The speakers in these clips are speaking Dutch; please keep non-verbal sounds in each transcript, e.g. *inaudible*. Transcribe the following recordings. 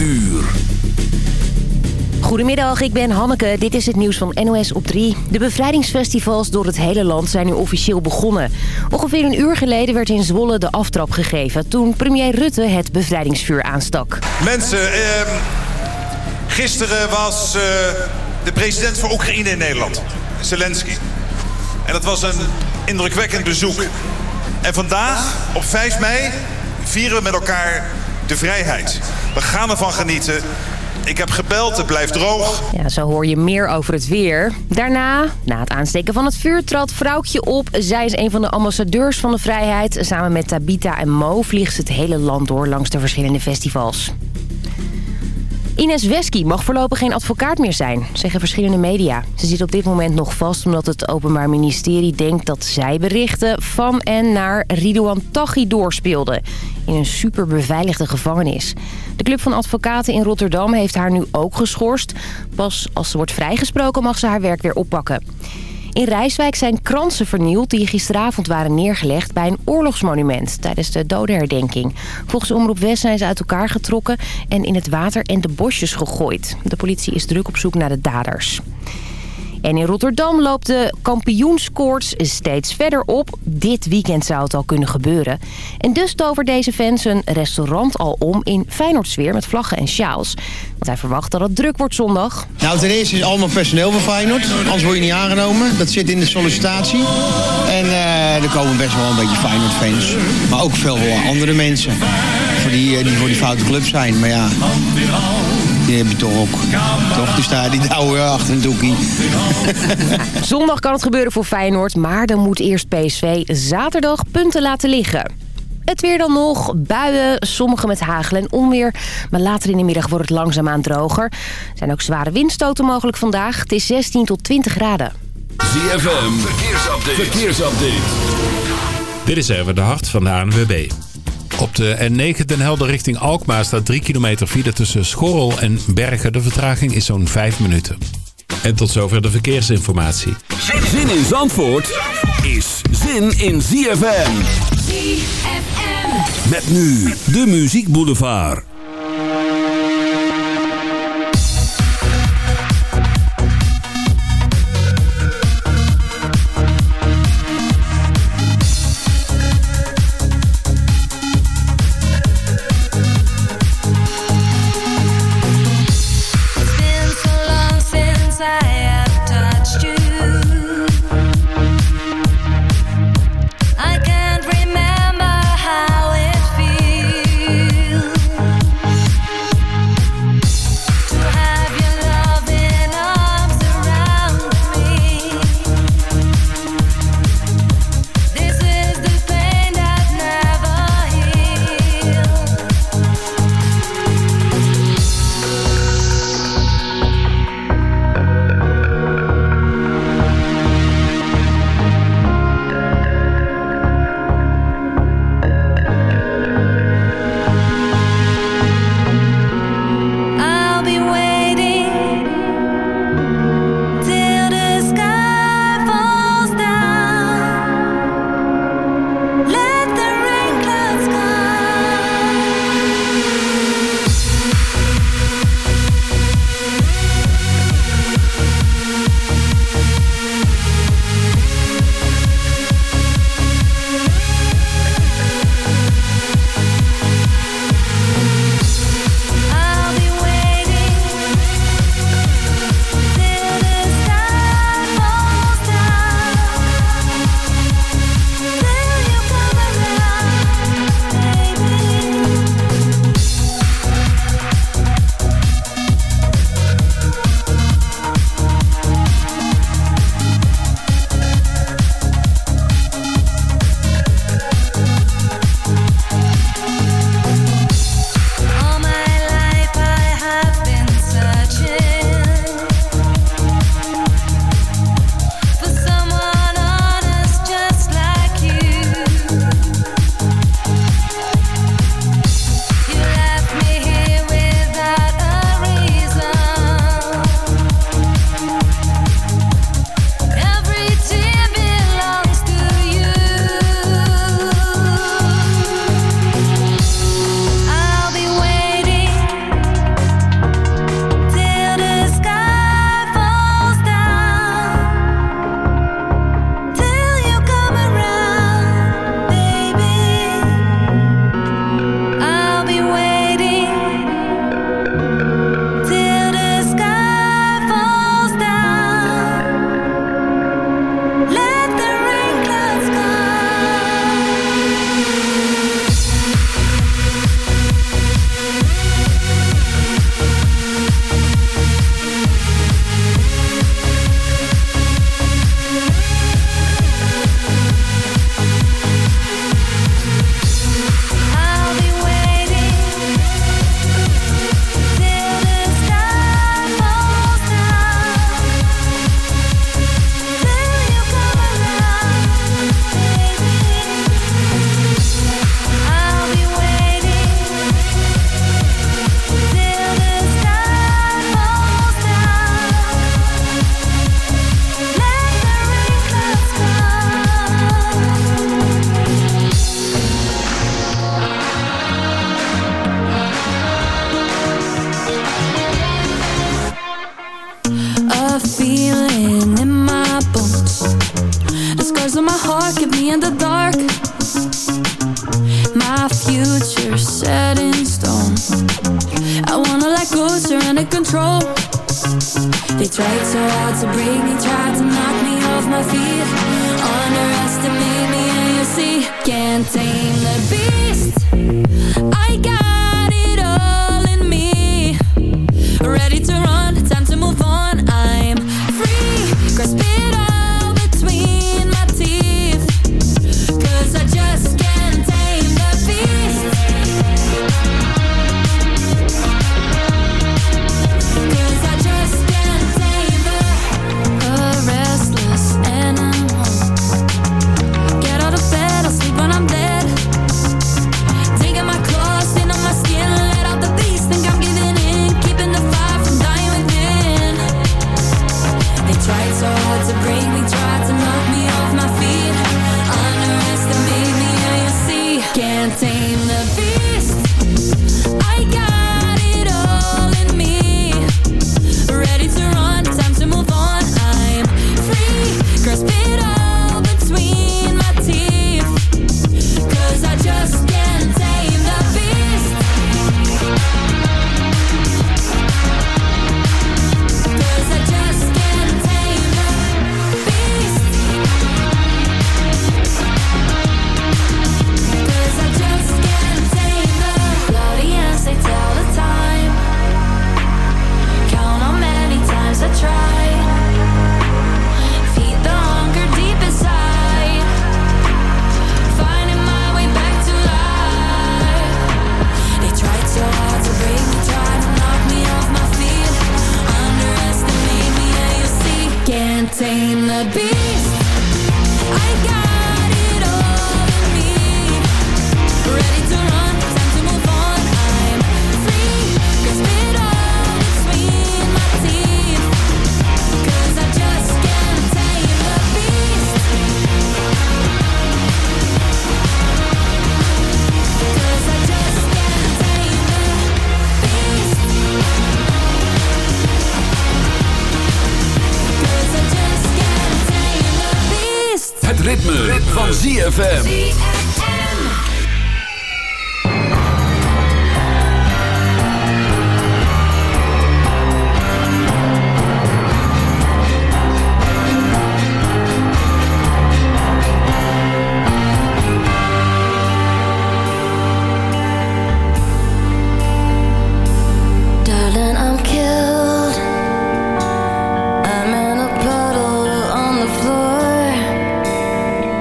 uur. Goedemiddag, ik ben Hanneke. Dit is het nieuws van NOS op 3. De bevrijdingsfestivals door het hele land zijn nu officieel begonnen. Ongeveer een uur geleden werd in Zwolle de aftrap gegeven... toen premier Rutte het bevrijdingsvuur aanstak. Mensen, eh, gisteren was eh, de president van Oekraïne in Nederland, Zelensky. En dat was een indrukwekkend bezoek. En vandaag, op 5 mei, vieren we met elkaar de vrijheid. We gaan ervan genieten. Ik heb gebeld, het blijft droog. Ja, zo hoor je meer over het weer. Daarna, na het aansteken van het vuur, trad Vrouwtje op. Zij is een van de ambassadeurs van de vrijheid. Samen met Tabita en Mo vliegt ze het hele land door langs de verschillende festivals. Ines Wesky mag voorlopig geen advocaat meer zijn, zeggen verschillende media. Ze zit op dit moment nog vast omdat het Openbaar Ministerie denkt dat zij berichten van en naar Ridouan Taghi doorspeelde. In een super beveiligde gevangenis. De Club van Advocaten in Rotterdam heeft haar nu ook geschorst. Pas als ze wordt vrijgesproken mag ze haar werk weer oppakken. In Rijswijk zijn kransen vernield die gisteravond waren neergelegd bij een oorlogsmonument tijdens de dodenherdenking. Volgens Omroep West zijn ze uit elkaar getrokken en in het water en de bosjes gegooid. De politie is druk op zoek naar de daders. En in Rotterdam loopt de kampioenskoorts steeds verder op. Dit weekend zou het al kunnen gebeuren. En dus tovert deze fans een restaurant al om in Feyenoordsfeer met vlaggen en sjaals. Want hij verwacht dat het druk wordt zondag. Nou, ten eerste is allemaal personeel van Feyenoord. Anders word je niet aangenomen. Dat zit in de sollicitatie. En uh, er komen best wel een beetje Feyenoord-fans. Maar ook veel andere mensen. Voor die, die voor die foute club zijn. Maar ja, die heb je toch ook. Toch? Dus daar die douwen achter een doekie. *laughs* Zondag kan het gebeuren voor Feyenoord, maar dan moet eerst PSV zaterdag punten laten liggen. Het weer dan nog, buien, sommige met hagel en onweer. Maar later in de middag wordt het langzaamaan droger. Er zijn ook zware windstoten mogelijk vandaag. Het is 16 tot 20 graden. ZFM, verkeersupdate. verkeersupdate. Dit is even de hart van de ANWB. Op de N9 Den Helder richting Alkmaar staat 3 kilometer file tussen Schorrel en Bergen. De vertraging is zo'n 5 minuten. En tot zover de verkeersinformatie. Zin in Zandvoort is zin in ZFM. ZFM. Met nu de Muziek Boulevard.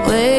way.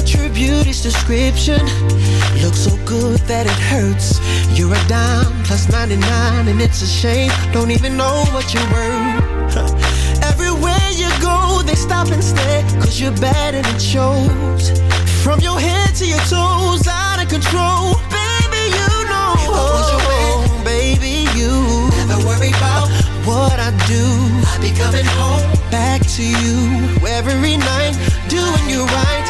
Your true beauty's description looks so good that it hurts. You're a dime plus 99, and it's a shame. Don't even know what you're worth. *laughs* Everywhere you go, they stop and stare, cause you're bad and it shows. From your head to your toes, out of control. Baby, you know. Was your oh. baby, you never worry about what I do. I be coming home back to you every night, doing you right.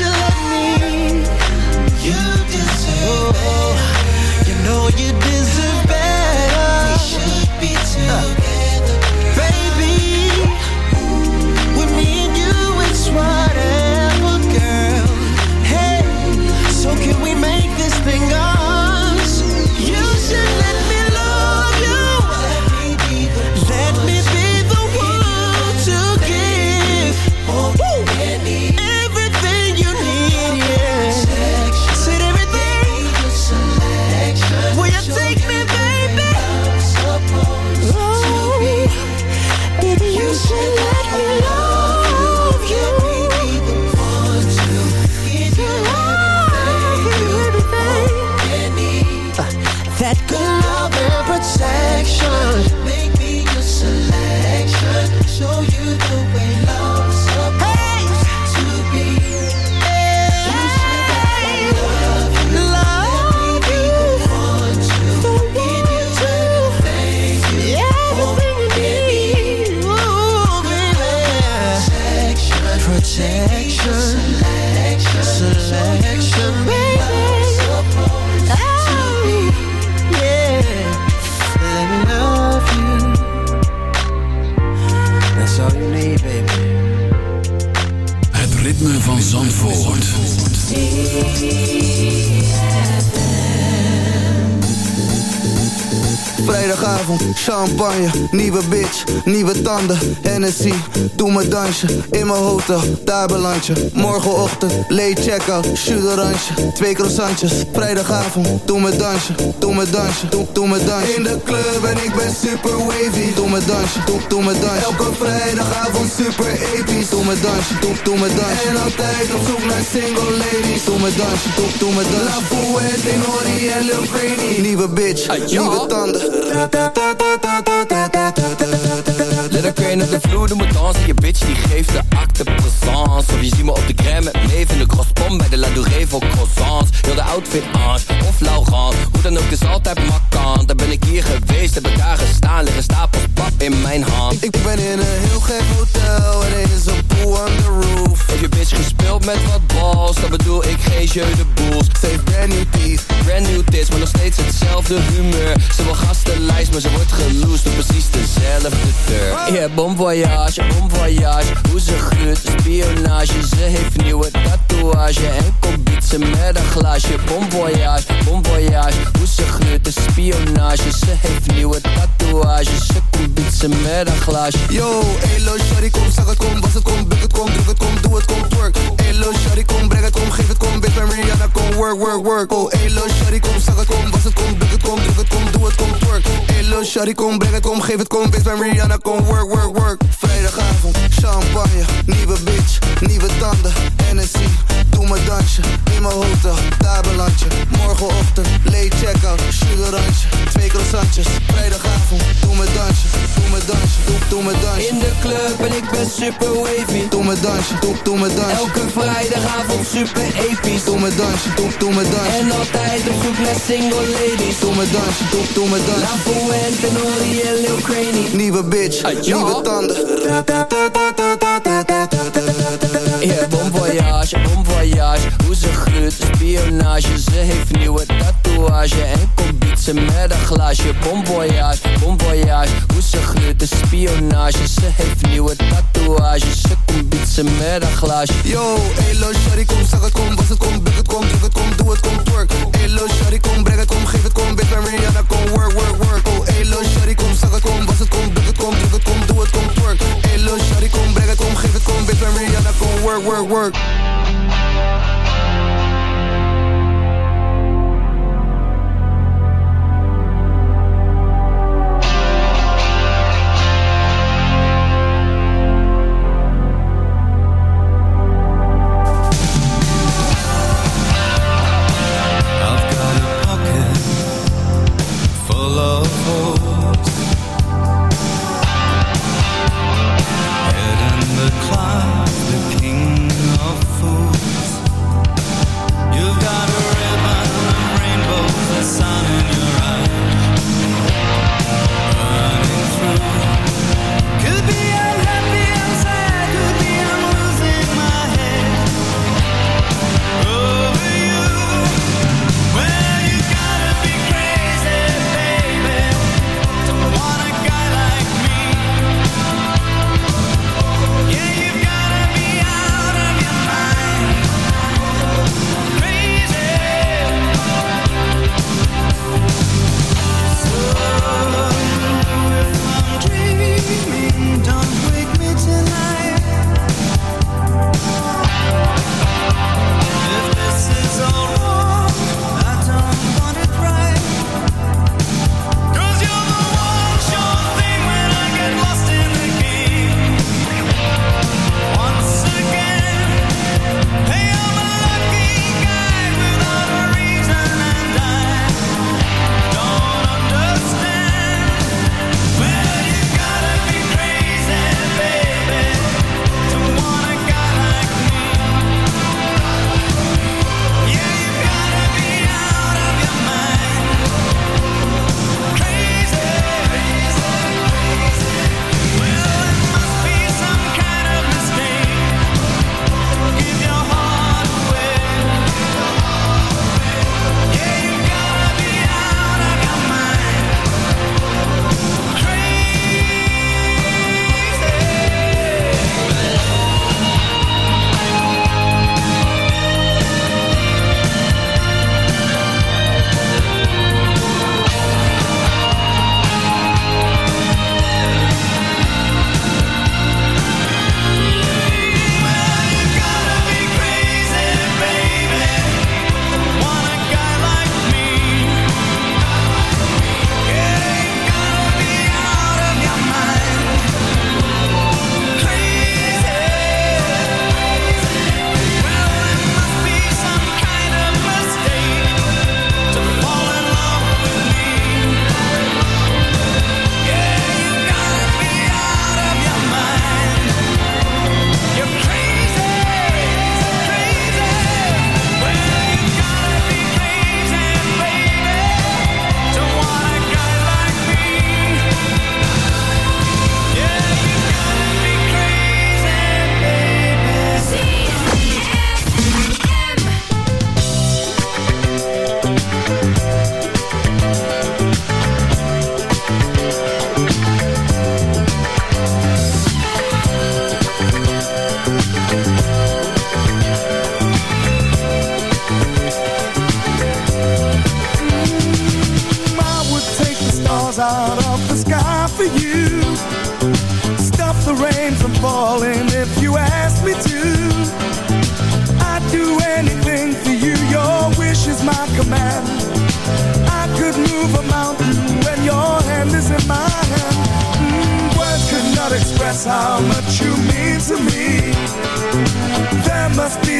You deserve better. You know you deserve better. We should be together. Baby, tanden, Hennessy, doe me dansje, in mijn hotel, daar beland je. Morgenochtend, late check-out, chuderantje, twee croissantjes. Vrijdagavond, doe me dansje, doe me dansje, doe, doe me dansje. In de club en ik ben super wavy, doe me dansje, doe, doe me dansje. Elke vrijdagavond super episch, doe me dansje, doe, doe me dansje. En altijd op zoek naar single ladies, doe me dansje, doe, doe me dansje. La Fouette, Nori en Lil Craney. Nieuwe bitch, nieuwe tanden. Let her crane op de vloer, doe me dansen Je bitch die geeft de acte présence. Of je ziet me op de crème met de crosspom Bij de La Douree voor croissants. Heel de outfit Ange of Laurent Hoe dan ook is altijd makkant Daar ben ik hier geweest, heb ik daar gestaan. Liggen stapels pap in mijn hand. Ik ben in een heel gek hotel. En er is een pool on the roof. Heb je bitch gespeeld met wat balls Dan bedoel ik geen jeu de boels Ze heeft brand new teeth, Brand new tits, maar nog steeds hetzelfde humeur. Ze wil gastenlijst, maar ze wordt geloosd Op precies dezelfde deur. Yeah, bon voyage, bon voyage Hoe ze gluurt, spionage. Ze heeft nieuwe tatoeage En komt bietsen met een glaasje. Bon voyage, bon voyage Hoe ze gluurt, spionage. Ze heeft nieuwe tatoeages Ze komt bietsen met een glaasje. Yo, elo, shawty, kom, zag het, kom, was het, kom, buk het, kom, druk het, kom, doe het, kom, twerk. Elo, shawty, kom, breng het, kom, geef het, kom, bitch, ben Rihanna, kom, work, work, work. Oh, elo, shawty, kom, zag het, kom, was het, kom, buk het, kom, druk het, kom, doe het, kom, twerk. Elo, shawty, kom, breng het, kom, geef het, kom, bitch, ben Rihanna, kom, work, work, work. Vrijdagavond, champagne, nieuwe bitch, nieuwe tanden, Hennessy. Doe mijn dansje, in mijn hotel, daar beland je. Morgenochtend, late check-out, sugarrandje, twee croissantjes. Vrijdagavond, doe mijn dansje, doe mijn dansje, doe, doe mijn dansje. In de club en ik ben super wavy Doe mijn dansje, doe, doe mijn dansje. Elke vrijdagavond super episch Doe mijn dansje, doe, doe mijn dansje. En altijd op zoek naar single ladies Doe mijn dansje, doe, doe La dansje. Fuente, Nori en Lil Craney Nieuwe bitch, Ah, nieuwe tanden. Yeah, bon voyage, bon voyage Hoe ze gruurt, spionage Ze heeft nieuwe tatoeage En komt bietsen met een glaasje Bon voyage, bon voyage Hoe ze gruurt, spionage Ze heeft nieuwe tatoeage Ze komt bietsen met een glaasje Yo, elo, shawty, kom, zag het, kom, was het, kom, buk het, kom, druk het, kom, doe het, kom, twerk. Elo, shawty, kom, breng het, kom, geef het, kom, bitch, ben Rihanna, kom, work, work, work. Oh, elo, shawty, kom, zag het, kom, was het, kom, buk het, kom, druk het, kom, doe het, kom, twerk. Elo, shawty, kom, breng het, kom, geef het, kom, work, work, work.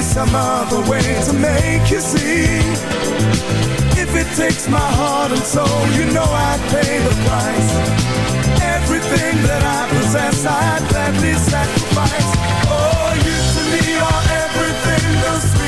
some other way to make you see. If it takes my heart and soul, you know I'd pay the price. Everything that I possess, I'd gladly sacrifice. Oh, you to me are everything, the sweet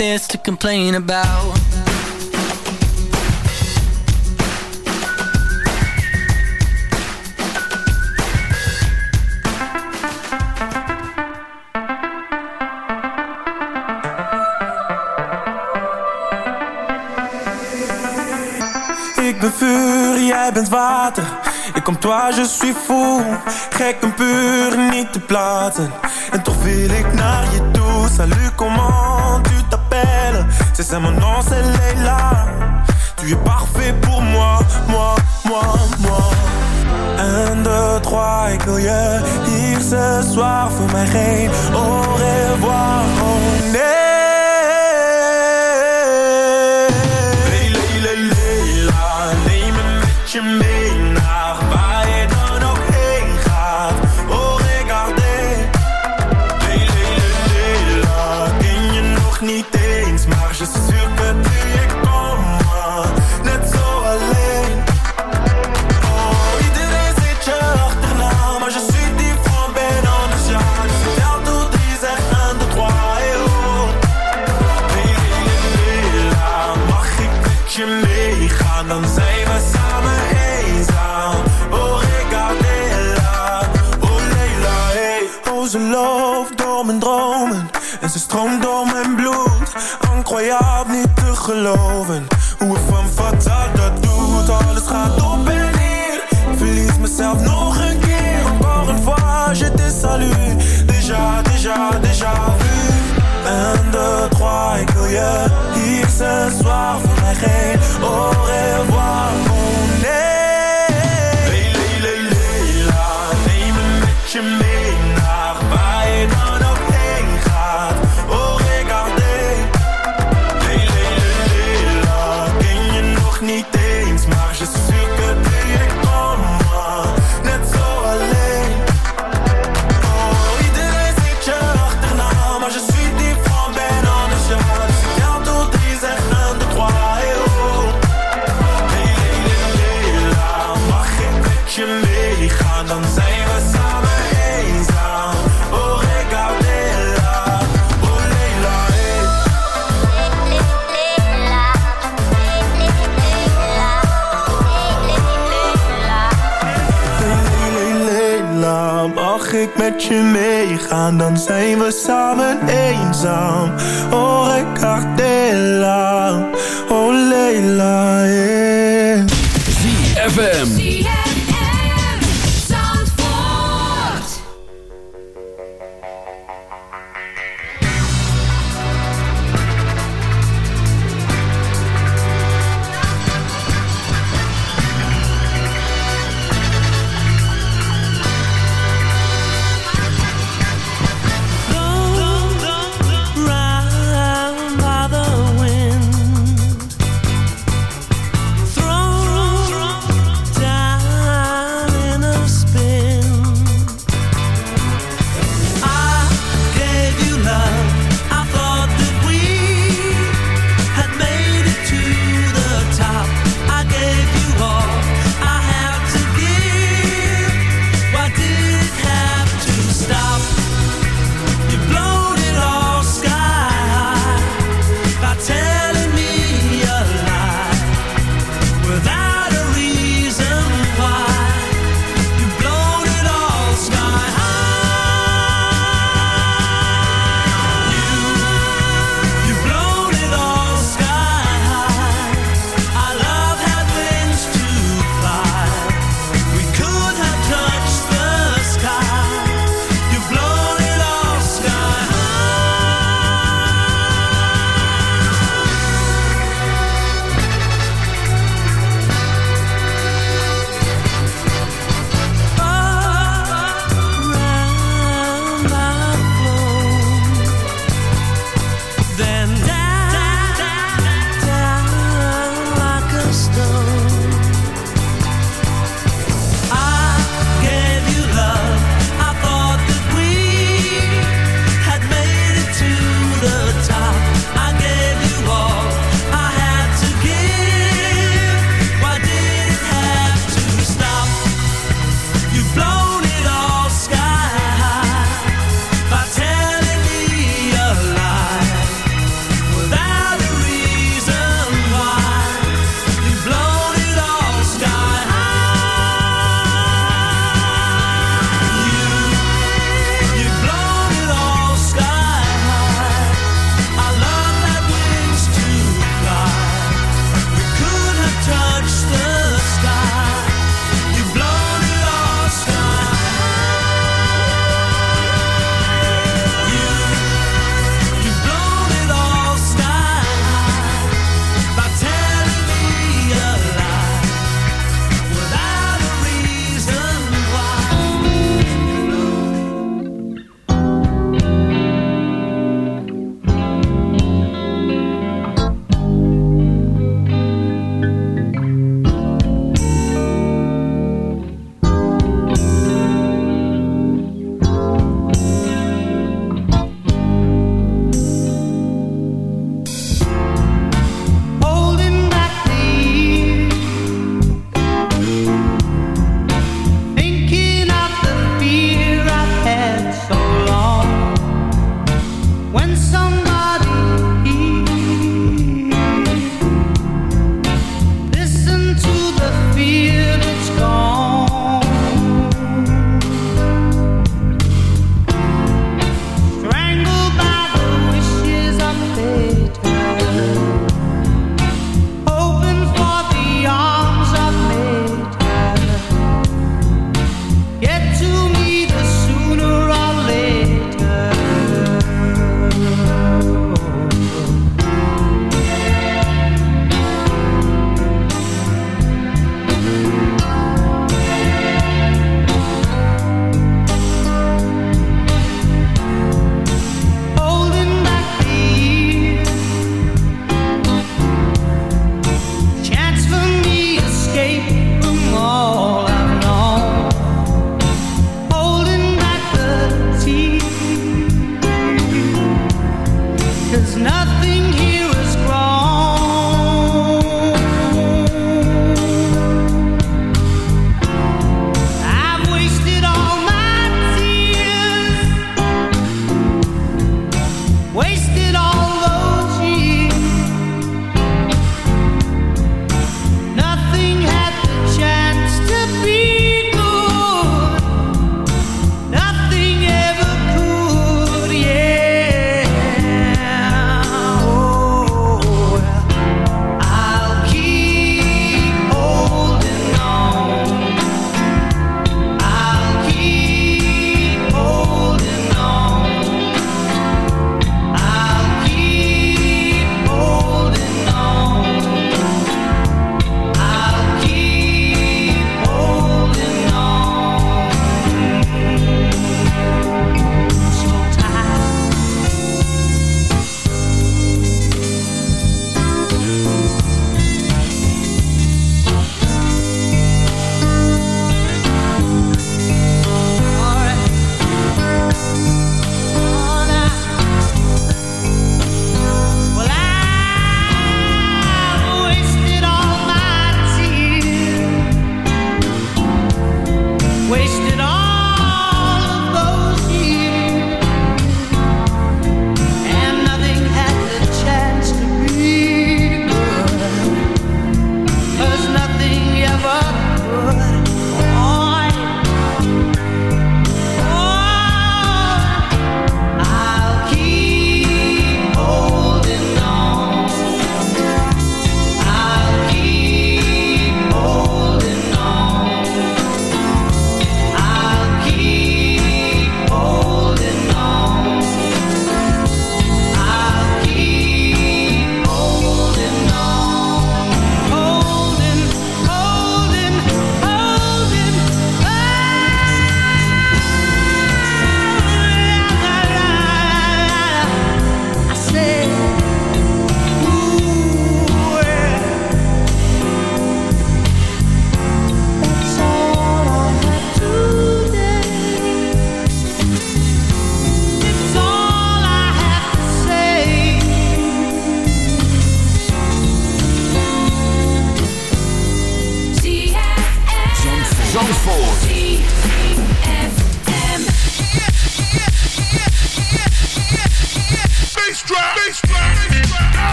there's to complain about. Ik ben vuur, jij bent water. Ik kom toi, je suis fou. Gek en puur, niet te platen. En toch wil ik naar je toe. Salut, comment? C'est ça mon nom, c'est Leila. Tu es parfait pour moi, moi, moi, moi. 1, 2, 3, ik ce soir voor mij heen. Au revoir, oh nee. ZFM.